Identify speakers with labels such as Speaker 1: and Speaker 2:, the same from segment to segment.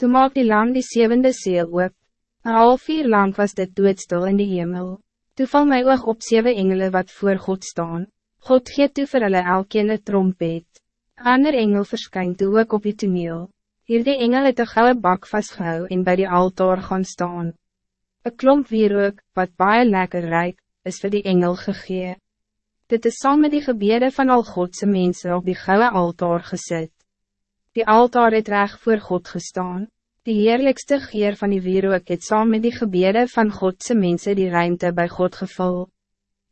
Speaker 1: Toen maak die lam die zevende seel op. Een half uur lang was dit doodstil in die hemel. Toe val my oog op zeven engelen wat voor God staan. God geeft toe vir hulle elkeen een trompet. Ander engel verskyn toe ook op die toneel. Hier die engel het een gouden bak vastgehou en bij die altaar gaan staan. Een klomp wierook, wat baie lekker rijk, is voor die engel gegee. Dit is saam met die gebede van al Godse mensen op die gouden altaar gezet. Die altaar het reg voor God gestaan. Die heerlijkste geer van die wierook het saam met die gebede van Godse mensen die ruimte bij God gevul.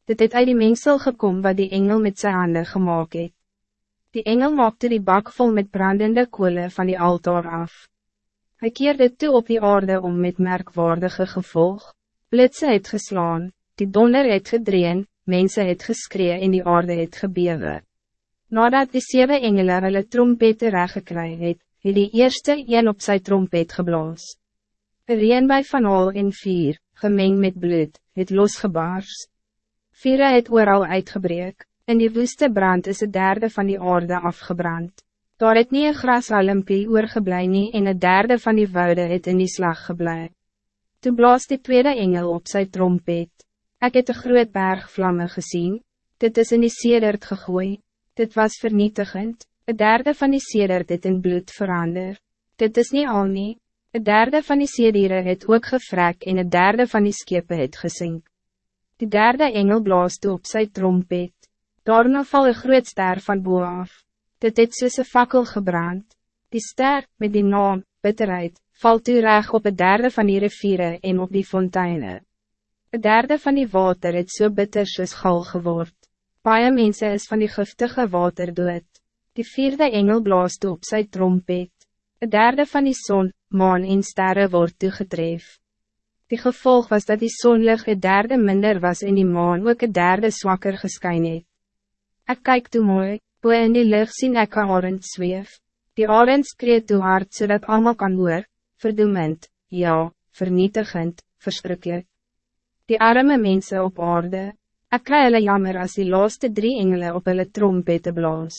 Speaker 1: Dit het uit die mengsel gekom wat die engel met zijn handen gemaakt het. Die engel maakte die bak vol met brandende kolen van die altaar af. Hij keerde toe op die aarde om met merkwaardige gevolg. Blitse het geslaan, die donder het gedreen, mensen het geskree en die aarde het gebewe. Nadat die zeven engelen hulle trompette reggekry het, het die eerste een op zijn trompet geblaas. Een reenbui van al en vier, gemeng met bloed, het losgebaars. Vieren het ooral uitgebreek, in die woeste brand is het derde van die aarde afgebrand. Daar het nie een grasalimpie oorgeblij nie en een derde van die woude het in die slag geblij. Toen blaas die tweede engel op zijn trompet. Ik het een groot berg vlammen gezien, dit is in die sedert gegooid dit was vernietigend, een derde van die sedert het in bloed verander. Dit is niet al nie, een derde van die sediere het ook gevrek en een derde van die skepe het gesink. Die derde engel blaas toe op sy trompet, daarna val een groot ster van boe af. Dit het soos een fakkel gebrand. Die ster, met die naam, bitterheid, valt toe reg op een derde van die riviere en op die fonteine. Een derde van die water het so bitter soos gal geword. Paie mense is van die giftige water dood. Die vierde engel blaast op sy trompet. Een derde van die zon, maan en sterre word toegetref. Die gevolg was dat die zonlig een derde minder was en die maan ook een derde zwakker geskyn het. Ek kyk toe mooi, boe in die lucht sien ek een arend zweef. Die arend skreeuw toe hard zodat so allemaal kan hoor, verdoemend, ja, vernietigend, verschrikkelijk. Die arme mensen op aarde, Ek kry hulle jammer as die laaste drie engelen op hulle trompette blaas.